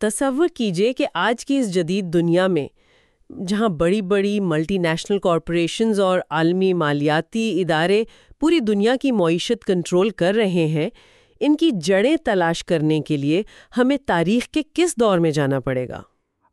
تصور کیجیے کہ آج کی اس جدید دنیا میں جہاں بڑی بڑی ملٹی نیشنل کارپوریشنز اور عالمی مالیاتی ادارے پوری دنیا کی معیشت کنٹرول کر رہے ہیں ان کی جڑیں تلاش کرنے کے لیے ہمیں تاریخ کے کس دور میں جانا پڑے گا؟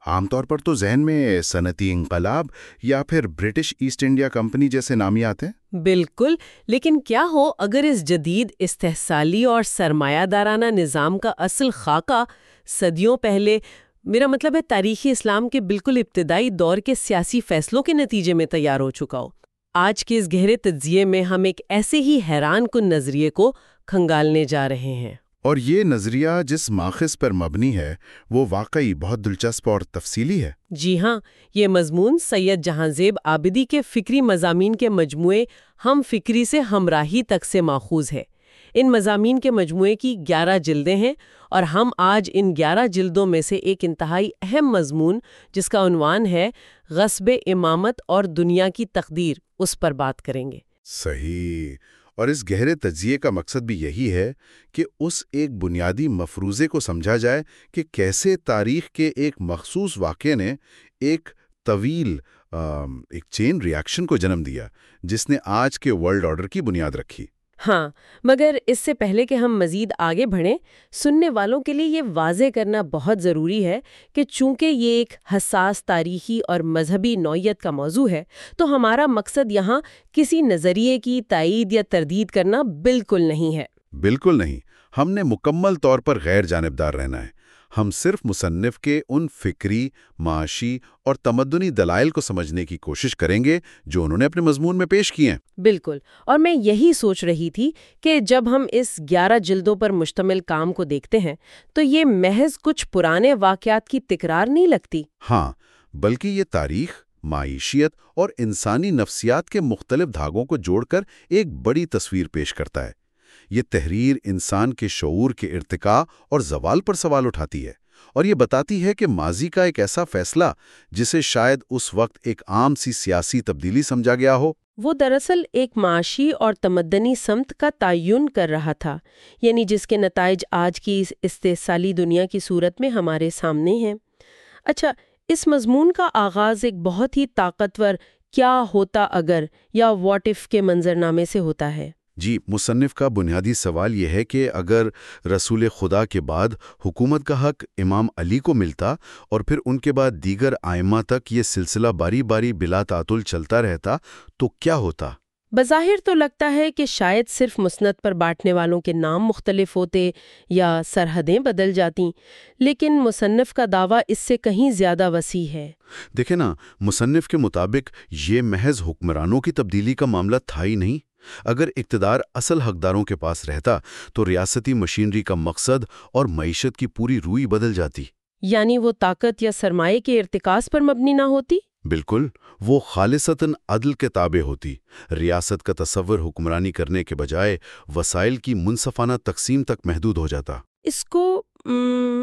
عام طور پر تو ذہن میں صنعتی انقلاب یا پھر برٹش ایسٹ انڈیا کمپنی جیسے نامی آتے ہیں؟ بالکل لیکن کیا ہو اگر اس جدید استحصالی اور سرمایہ دارانہ نظام کا اصل خاکہ صدیوں پہلے میرا مطلب ہے تاریخی اسلام کے بالکل ابتدائی دور کے سیاسی فیصلوں کے نتیجے میں تیار ہو چکا ہو۔ آج کے اس گہرے تجزیے میں ہم ایک ایسے ہی حیران کن نظریے کو کھنگالنے جا رہے ہیں۔ اور یہ نظریہ جس ماخذ پر مبنی ہے وہ واقعی بہت دلچسپ اور تفصیلی ہے۔ جی ہاں یہ مضمون سید جہاں زیب آبدی کے فکری مضامین کے مجموعے ہم فکری سے ہمراہی تک سے ماخوذ ہے۔ ان مضامین کے مجموعے کی گیارہ جلدیں ہیں اور ہم آج ان گیارہ جلدوں میں سے ایک انتہائی اہم مضمون جس کا عنوان ہے غصب امامت اور دنیا کی تقدیر، اس پر بات کریں گے۔ صحیح۔ اور اس گہرے تجزیے کا مقصد بھی یہی ہے کہ اس ایک بنیادی مفروضے کو سمجھا جائے کہ کیسے تاریخ کے ایک مخصوص واقعے نے ایک طویل ایک چین ریاکشن کو جنم دیا، جس نے آج کے ورلڈ آرڈر کی بنیاد رکھی۔ ہاں مگر اس سے پہلے کہ ہم مزید آگے بڑھیں، سننے والوں کے لیے یہ واضح کرنا بہت ضروری ہے کہ چونکہ یہ ایک حساس تاریخی اور مذہبی نوعیت کا موضوع ہے، تو ہمارا مقصد یہاں کسی نظریے کی تائید یا تردید کرنا بالکل نہیں ہے۔ بالکل نہیں، ہم نے مکمل طور پر غیر جانبدار رہنا ہے۔ ہم صرف مصنف کے ان فکری معاشی اور تمدنی دلائل کو سمجھنے کی کوشش کریں گے جو انہوں نے اپنے مضمون میں پیش کیے ہیں۔ بالکل۔ اور میں یہی سوچ رہی تھی کہ جب ہم اس گیارہ جلدوں پر مشتمل کام کو دیکھتے ہیں تو یہ محض کچھ پرانے واقعات کی تکرار نہیں لگتی۔ ہاں بلکہ یہ تاریخ معیشیت اور انسانی نفسیات کے مختلف دھاگوں کو جوڑ کر ایک بڑی تصویر پیش کرتا ہے۔ یہ تحریر انسان کے شعور کے ارتقاء اور زوال پر سوال اٹھاتی ہے اور یہ بتاتی ہے کہ ماضی کا ایک ایسا فیصلہ جسے شاید اس وقت ایک عام سی سیاسی تبدیلی سمجھا گیا ہو۔ وہ دراصل ایک معاشی اور تمدنی سمت کا تعین کر رہا تھا یعنی جس کے نتائج آج کی اس استحصالی دنیا کی صورت میں ہمارے سامنے ہیں۔ اچھا اس مضمون کا آغاز ایک بہت ہی طاقتور کیا ہوتا اگر یا واٹ اف کے منظرنامے سے ہوتا ہے؟ جی مصنف کا بنیادی سوال یہ ہے کہ اگر رسول خدا کے بعد حکومت کا حق امام علی کو ملتا اور پھر ان کے بعد دیگر آئمہ تک یہ سلسلہ باری باری بلا تعطل چلتا رہتا تو کیا ہوتا؟ بظاہر تو لگتا ہے کہ شاید صرف مسنت پر بانٹنے والوں کے نام مختلف ہوتے یا سرحدیں بدل جاتی لیکن مصنف کا دعویٰ اس سے کہیں زیادہ وسیع ہے۔ دیکھیں نا مصنف کے مطابق یہ محض حکمرانوں کی تبدیلی کا معاملہ تھا ہی نہیں۔ اگر اقتدار اصل حقداروں کے پاس رہتا تو ریاستی مشینری کا مقصد اور معیشت کی پوری روئی بدل جاتی۔ یعنی وہ طاقت یا سرمایہ کے ارتکاز پر مبنی نہ ہوتی؟ بالکل وہ خالصتاً عدل کے تابع ہوتی۔ ریاست کا تصور حکمرانی کرنے کے بجائے وسائل کی منصفانہ تقسیم تک محدود ہو جاتا۔ اس کو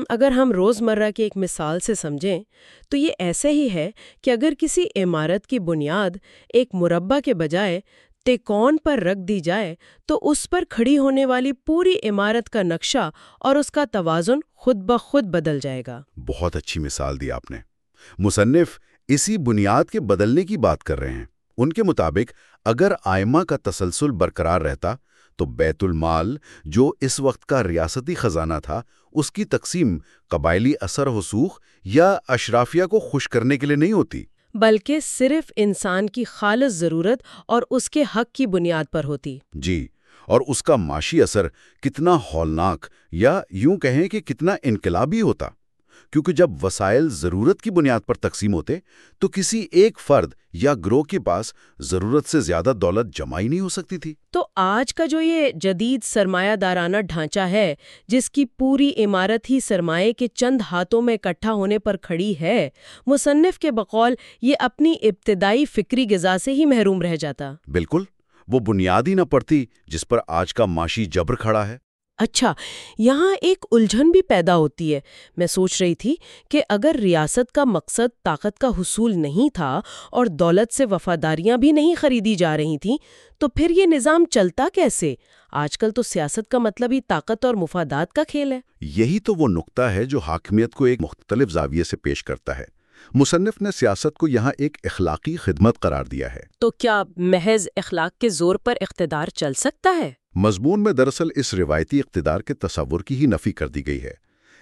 اگر ہم روز مرہ کی ایک مثال سے سمجھیں تو یہ ایسے ہی ہے کہ اگر کسی عمارت کی بنیاد ایک مربع کے بجائے تیکون پر رکھ دی جائے تو اس پر کھڑی ہونے والی پوری عمارت کا نقشہ اور اس کا توازن خود بخود بدل جائے گا۔ بہت اچھی مثال دی آپ نے۔ مصنف اسی بنیاد کے بدلنے کی بات کر رہے ہیں۔ ان کے مطابق، اگر آئمہ کا تسلسل برقرار رہتا تو بیت المال، جو اس وقت کا ریاستی خزانہ تھا، اس کی تقسیم قبائلی اثر وسوخ یا اشرافیہ کو خوش کرنے کے لیے نہیں ہوتی۔ بلکہ صرف انسان کی خالص ضرورت اور اس کے حق کی بنیاد پر ہوتی۔ جی اور اس کا معاشی اثر کتنا ہولناک یا یوں کہیں کہ کتنا انقلابی ہوتا۔ کیونکہ جب وسائل ضرورت کی بنیاد پر تقسیم ہوتے تو کسی ایک فرد یا گروہ کے پاس ضرورت سے زیادہ دولت جمع ہی نہیں ہو سکتی تھی۔ تو آج کا جو یہ جدید سرمایہ دارانہ ڈھانچہ ہے جس کی پوری عمارت ہی سرمایہ کے چند ہاتھوں میں اکٹھا ہونے پر کھڑی ہے مصنف کے بقول یہ اپنی ابتدائی فکری غذا سے ہی محروم رہ جاتا۔ بالکل وہ بنیاد ہی نہ پڑتی جس پر آج کا معاشی جبر کھڑا ہے۔ اچھا یہاں ایک الجھن بھی پیدا ہوتی ہے۔ میں سوچ رہی تھی کہ اگر ریاست کا مقصد طاقت کا حصول نہیں تھا اور دولت سے وفاداریاں بھی نہیں خریدی جا رہی تھیں، تو پھر یہ نظام چلتا کیسے؟ آج کل تو سیاست کا مطلب ہی طاقت اور مفادات کا کھیل ہے۔ یہی تو وہ نقطہ ہے جو حاکمیت کو ایک مختلف زاویے سے پیش کرتا ہے۔ مصنف نے سیاست کو یہاں ایک اخلاقی خدمت قرار دیا ہے۔ تو کیا محض اخلاق کے زور پر اقتدار چل سکتا ہے؟ مضمون میں دراصل اس روایتی اقتدار کے تصور کی ہی نفی کر دی گئی ہے۔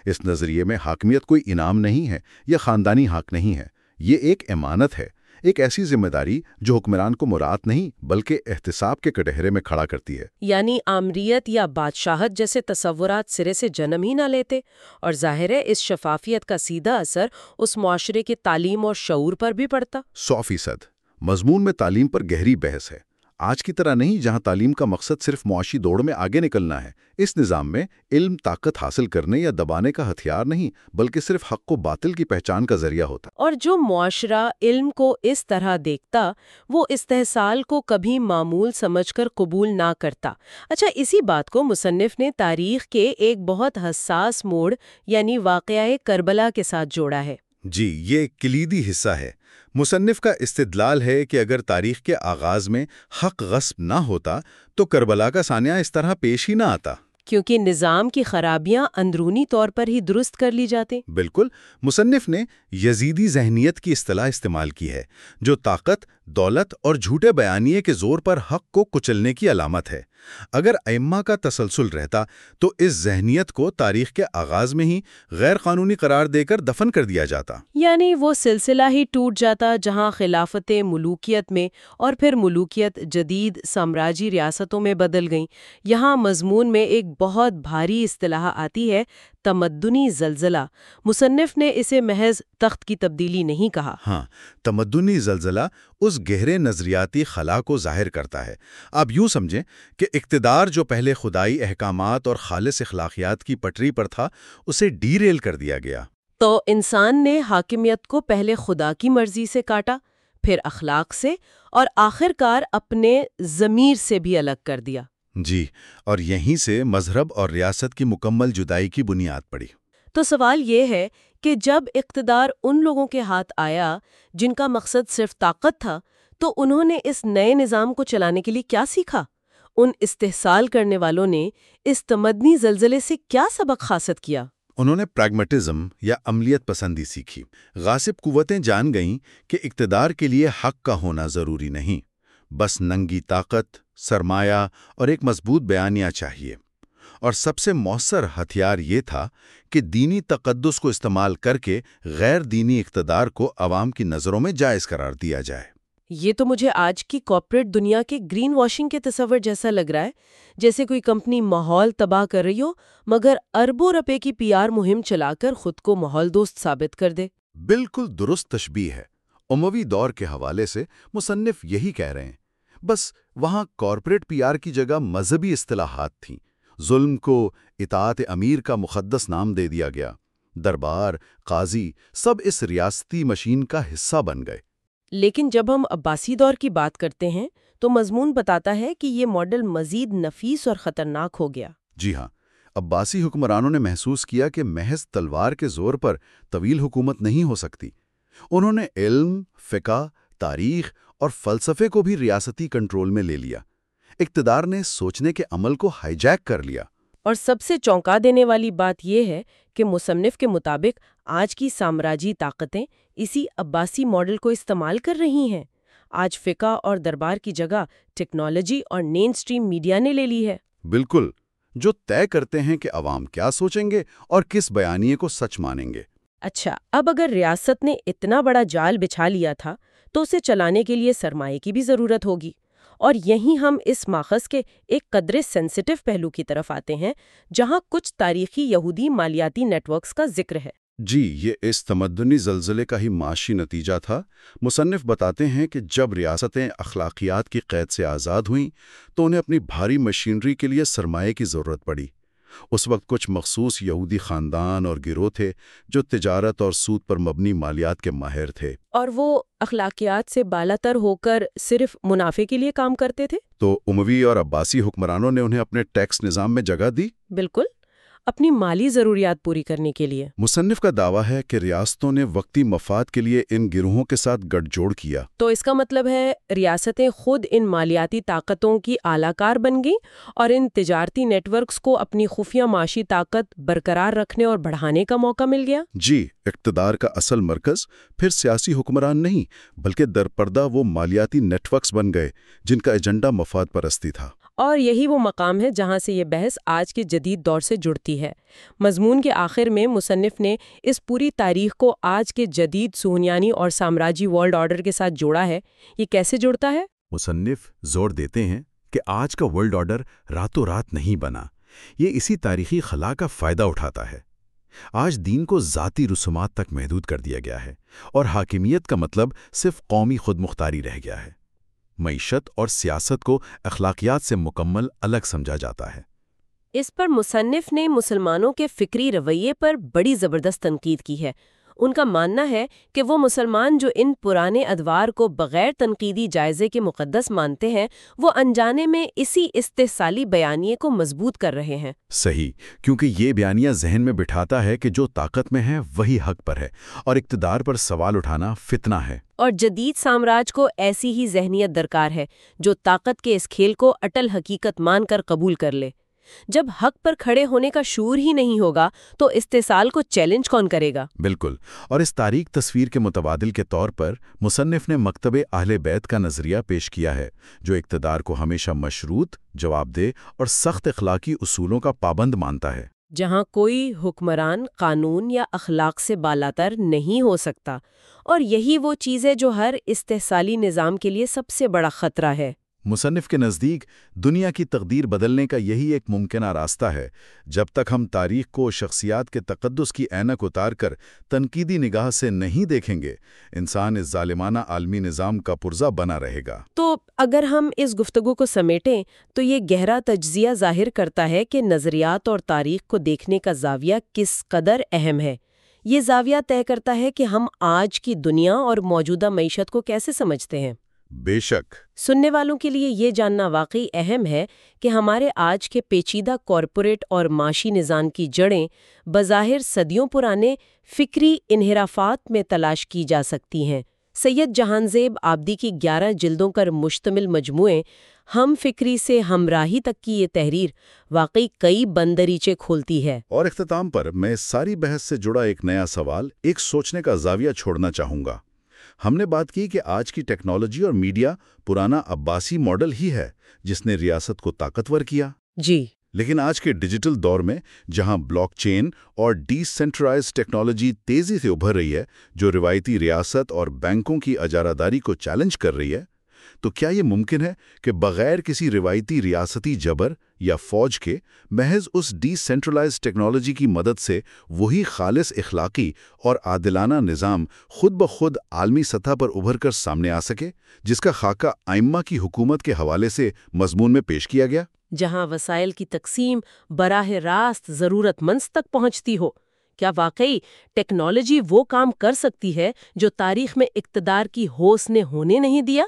اس نظریے میں حاکمیت کوئی انعام نہیں ہے یا خاندانی حق نہیں ہے۔ یہ ایک امانت ہے۔ ایک ایسی ذمہ داری جو حکمران کو مراد نہیں بلکہ احتساب کے کٹہرے میں کھڑا کرتی ہے۔ یعنی آمریت یا بادشاہت جیسے تصورات سرے سے جنم ہی نہ لیتے اور ظاہر ہے اس شفافیت کا سیدھا اثر اس معاشرے کے تعلیم اور شعور پر بھی پڑتا۔ سو فیصد۔ مضمون میں تعلیم پر گہری بحث ہے۔ آج کی طرح نہیں، جہاں تعلیم کا مقصد صرف معاشی دوڑ میں آگے نکلنا ہے۔ اس نظام میں علم طاقت حاصل کرنے یا دبانے کا ہتھیار نہیں، بلکہ صرف حق و باطل کی پہچان کا ذریعہ ہوتا۔ اور جو معاشرہ علم کو اس طرح دیکھتا، وہ استحصال کو کبھی معمول سمجھ کر قبول نہ کرتا۔ اچھا اسی بات کو مصنف نے تاریخ کے ایک بہت حساس موڑ یعنی واقعہ کربلا کے ساتھ جوڑا ہے۔ جی یہ کلیدی حصہ ہے۔ مصنف کا استدلال ہے کہ اگر تاریخ کے آغاز میں حق غصب نہ ہوتا تو کربلا کا سانیہ اس طرح پیش ہی نہ آتا۔ کیونکہ نظام کی خرابیاں اندرونی طور پر ہی درست کر لی جاتے۔ بالکل مصنف نے یزیدی ذہنیت کی اصطلاح استعمال کی ہے جو طاقت دولت اور جھوٹے بیانیے کے زور پر حق کو کچلنے کی علامت ہے۔ اگر ائمہ کا تسلسل رہتا تو اس ذہنیت کو تاریخ کے آغاز میں ہی غیر قانونی قرار دے کر دفن کر دیا جاتا۔ یعنی وہ سلسلہ ہی ٹوٹ جاتا جہاں خلافت ملوکیت میں اور پھر ملوکیت جدید سامراجی ریاستوں میں بدل گئیں۔ یہاں مضمون میں ایک بہت بھاری اصطلاح آتی ہے تمدنی زلزلہ۔ مصنف نے اسے محض تخت کی تبدیلی نہیں کہا۔ ہاں تمدنی زلزلہ اس گہرے نظریاتی خلا کو ظاہر کرتا ہے۔ آپ یوں سمجھیں کہ اقتدار جو پہلے خدائی احکامات اور خالص اخلاقیات کی پٹری پر تھا اسے ڈی ریل کر دیا گیا۔ تو انسان نے حاکمیت کو پہلے خدا کی مرضی سے کاٹا پھر اخلاق سے اور آخر کار اپنے ضمیر سے بھی الگ کر دیا۔ جی اور یہیں سے مذہب اور ریاست کی مکمل جدائی کی بنیاد پڑی۔ تو سوال یہ ہے کہ جب اقتدار ان لوگوں کے ہاتھ آیا جن کا مقصد صرف طاقت تھا تو انہوں نے اس نئے نظام کو چلانے کے لیے کیا سیکھا؟ ان استحصال کرنے والوں نے اس تمدنی زلزلے سے کیا سبق حاصل کیا؟ انہوں نے پریگمیٹزم یا عملیت پسندی سیکھی۔ غاصب قوتیں جان گئیں کہ اقتدار کے لیے حق کا ہونا ضروری نہیں۔ بس ننگی طاقت سرمایہ اور ایک مضبوط بیانیہ چاہیے۔ اور سب سے مؤثر ہتھیار یہ تھا کہ دینی تقدس کو استعمال کر کے غیر دینی اقتدار کو عوام کی نظروں میں جائز قرار دیا جائے۔ یہ تو مجھے آج کی کارپوریٹ دنیا کے گرین واشنگ کے تصور جیسا لگ رہا ہے جیسے کوئی کمپنی ماحول تباہ کر رہی ہو مگر اربوں روپے کی پی آر مہم چلا کر خود کو ماحول دوست ثابت کر دے۔ بالکل درست تشبیح ہے۔ اموی دور کے حوالے سے مصنف یہی کہہ رہے ہیں۔ بس وہاں کارپوریٹ پی آر کی جگہ مذہبی اصطلاحات تھیں۔ ظلم کو اطاعت امیر کا مقدس نام دے دیا گیا۔ دربار قاضی سب اس ریاستی مشین کا حصہ بن گئے۔ لیکن جب ہم عباسی دور کی بات کرتے ہیں تو مضمون بتاتا ہے کہ یہ ماڈل مزید نفیس اور خطرناک ہو گیا۔ جی ہاں عباسی حکمرانوں نے محسوس کیا کہ محض تلوار کے زور پر طویل حکومت نہیں ہو سکتی۔ انہوں نے علم فقہ تاریخ اور فلسفے کو بھی ریاستی کنٹرول میں لے لیا۔ اقتدار نے سوچنے کے عمل کو ہائی جیک کر لیا۔ اور سب سے چونکا دینے والی بات یہ ہے کہ مصنف کے مطابق آج کی سامراجی طاقتیں اسی عباسی ماڈل کو استعمال کر رہی ہیں۔ آج فقہ اور دربار کی جگہ ٹیکنالوجی اور مین سٹریم میڈیا نے لے لی ہے۔ بالکل۔ جو طے کرتے ہیں کہ عوام کیا سوچیں گے اور کس بیانیے کو سچ مانیں گے۔ اچھا اب اگر ریاست نے اتنا بڑا جال بچھا لیا تھا تو اسے چلانے کے لیے سرمایہ کی بھی ضرورت ہوگی۔ اور یہیں ہم اس ماخذ کے ایک قدرے سینسٹیو پہلو کی طرف آتے ہیں، جہاں کچھ تاریخی یہودی مالیاتی نیٹ ورکس کا ذکر ہے۔ جی یہ اس تمدنی زلزلے کا ہی معاشی نتیجہ تھا۔ مصنف بتاتے ہیں کہ جب ریاستیں اخلاقیات کی قید سے آزاد ہوئیں، تو انہیں اپنی بھاری مشینری کے لیے سرمایہ کی ضرورت پڑی۔ اس وقت کچھ مخصوص یہودی خاندان اور گروہ تھے جو تجارت اور سود پر مبنی مالیات کے ماہر تھے۔ اور وہ اخلاقیات سے بالا تر ہو کر صرف منافع کے لیے کام کرتے تھے؟ تو اموی اور عباسی حکمرانوں نے انہیں اپنے ٹیکس نظام میں جگہ دی؟ بالکل۔ اپنی مالی ضروریات پوری کرنے کے لیے۔ مصنف کا دعویٰ ہے کہ ریاستوں نے وقتی مفاد کے لیے ان گروہوں کے ساتھ گٹھ جوڑ کیا۔ تو اس کا مطلب ہے ریاستیں خود ان مالیاتی طاقتوں کی اعلی کار بن گئیں اور ان تجارتی نیٹ ورکس کو اپنی خفیہ معاشی طاقت برقرار رکھنے اور بڑھانے کا موقع مل گیا۔ جی اقتدار کا اصل مرکز پھر سیاسی حکمران نہیں بلکہ درپردہ وہ مالیاتی نیٹ ورکس بن گئے جن کا ایجنڈا مفاد پرستی تھا۔ اور یہی وہ مقام ہے جہاں سے یہ بحث آج کے جدید دور سے جڑتی ہے۔ مضمون کے آخر میں مصنف نے اس پوری تاریخ کو آج کے جدید سہنیانی اور سامراجی ورلڈ آرڈر کے ساتھ جوڑا ہے۔ یہ کیسے جڑتا ہے؟ مصنف زور دیتے ہیں کہ آج کا ورلڈ آرڈر راتوں رات نہیں بنا۔ یہ اسی تاریخی خلا کا فائدہ اٹھاتا ہے۔ آج دین کو ذاتی رسومات تک محدود کر دیا گیا ہے اور حاکمیت کا مطلب صرف قومی خود مختاری رہ گیا ہے۔ معیشت اور سیاست کو اخلاقیات سے مکمل الگ سمجھا جاتا ہے۔ اس پر مصنف نے مسلمانوں کے فکری رویے پر بڑی زبردست تنقید کی ہے۔ ان کا ماننا ہے کہ وہ مسلمان جو ان پرانے ادوار کو بغیر تنقیدی جائزے کے مقدس مانتے ہیں وہ انجانے میں اسی استحصالی بیانیے کو مضبوط کر رہے ہیں۔ صحیح کیونکہ یہ بیانیہ ذہن میں بٹھاتا ہے کہ جو طاقت میں ہے وہی حق پر ہے اور اقتدار پر سوال اٹھانا فتنہ ہے۔ اور جدید سامراج کو ایسی ہی ذہنیت درکار ہے جو طاقت کے اس کھیل کو اٹل حقیقت مان کر قبول کر لے۔ جب حق پر کھڑے ہونے کا شعور ہی نہیں ہوگا تو استحصال کو چیلنج کون کرے گا؟ بالکل اور اس تاریخ تصویر کے متبادل کے طور پر مصنف نے مکتب اہل بیت کا نظریہ پیش کیا ہے جو اقتدار کو ہمیشہ مشروط جواب دہ اور سخت اخلاقی اصولوں کا پابند مانتا ہے۔ جہاں کوئی حکمران قانون یا اخلاق سے بالاتر نہیں ہو سکتا اور یہی وہ چیز ہے جو ہر استحصالی نظام کے لیے سب سے بڑا خطرہ ہے۔ مصنف کے نزدیک دنیا کی تقدیر بدلنے کا یہی ایک ممکنہ راستہ ہے، جب تک ہم تاریخ کو شخصیات کے تقدس کی اینک اتار کر تنقیدی نگاہ سے نہیں دیکھیں گے، انسان اس ظالمانہ عالمی نظام کا پرزہ بنا رہے گا۔ تو اگر ہم اس گفتگو کو سمیٹیں تو یہ گہرا تجزیہ ظاہر کرتا ہے کہ نظریات اور تاریخ کو دیکھنے کا زاویہ کس قدر اہم ہے۔ یہ زاویہ طے کرتا ہے کہ ہم آج کی دنیا اور موجودہ معیشت کو کیسے سمجھتے ہیں۔ بے شک۔ سننے والوں کے لیے یہ جاننا واقعی اہم ہے کہ ہمارے آج کے پیچیدہ کارپوریٹ اور معاشی نظام کی جڑیں بظاہر صدیوں پرانے فکری انحرافات میں تلاش کی جا سکتی ہیں۔ سید جہان زیب آبدی کی گیارہ جلدوں پر مشتمل مجموعے ہم فکری سے ہمراہی تک کی یہ تحریر واقعی کئی بندریچے کھولتی ہے۔ اور اختتام پر میں ساری بحث سے جڑا ایک نیا سوال ایک سوچنے کا زاویہ چھوڑنا چاہوں گا۔ ہم نے بات کی کہ آج کی ٹیکنالوجی اور میڈیا پرانا عباسی ماڈل ہی ہے جس نے ریاست کو طاقتور کیا۔ جی۔ لیکن آج کے ڈیجیٹل دور میں جہاں بلاک چین اور ڈی سینٹرائز ٹیکنالوجی تیزی سے ابھر رہی ہے جو روایتی ریاست اور بینکوں کی اجاراداری کو چیلنج کر رہی ہے تو کیا یہ ممکن ہے کہ بغیر کسی روایتی ریاستی جبر یا فوج کے محض اس ڈی سینٹرلائز ٹیکنالوجی کی مدد سے وہی خالص اخلاقی اور عادلانہ نظام خود بخود عالمی سطح پر ابھر کر سامنے آ سکے، جس کا خاکہ آئمہ کی حکومت کے حوالے سے مضمون میں پیش کیا گیا؟ جہاں وسائل کی تقسیم براہ راست ضرورت مند تک پہنچتی ہو، کیا واقعی ٹیکنالوجی وہ کام کر سکتی ہے جو تاریخ میں اقتدار کی ہوس نے ہونے نہیں دیا؟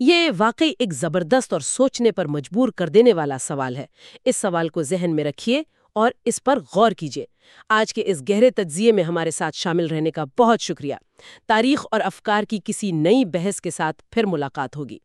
یہ واقعی ایک زبردست اور سوچنے پر مجبور کر دینے والا سوال ہے۔ اس سوال کو ذہن میں رکھیے اور اس پر غور کیجیے۔ آج کے اس گہرے تجزیے میں ہمارے ساتھ شامل رہنے کا بہت شکریہ۔ تاریخ اور افکار کی کسی نئی بحث کے ساتھ پھر ملاقات ہوگی۔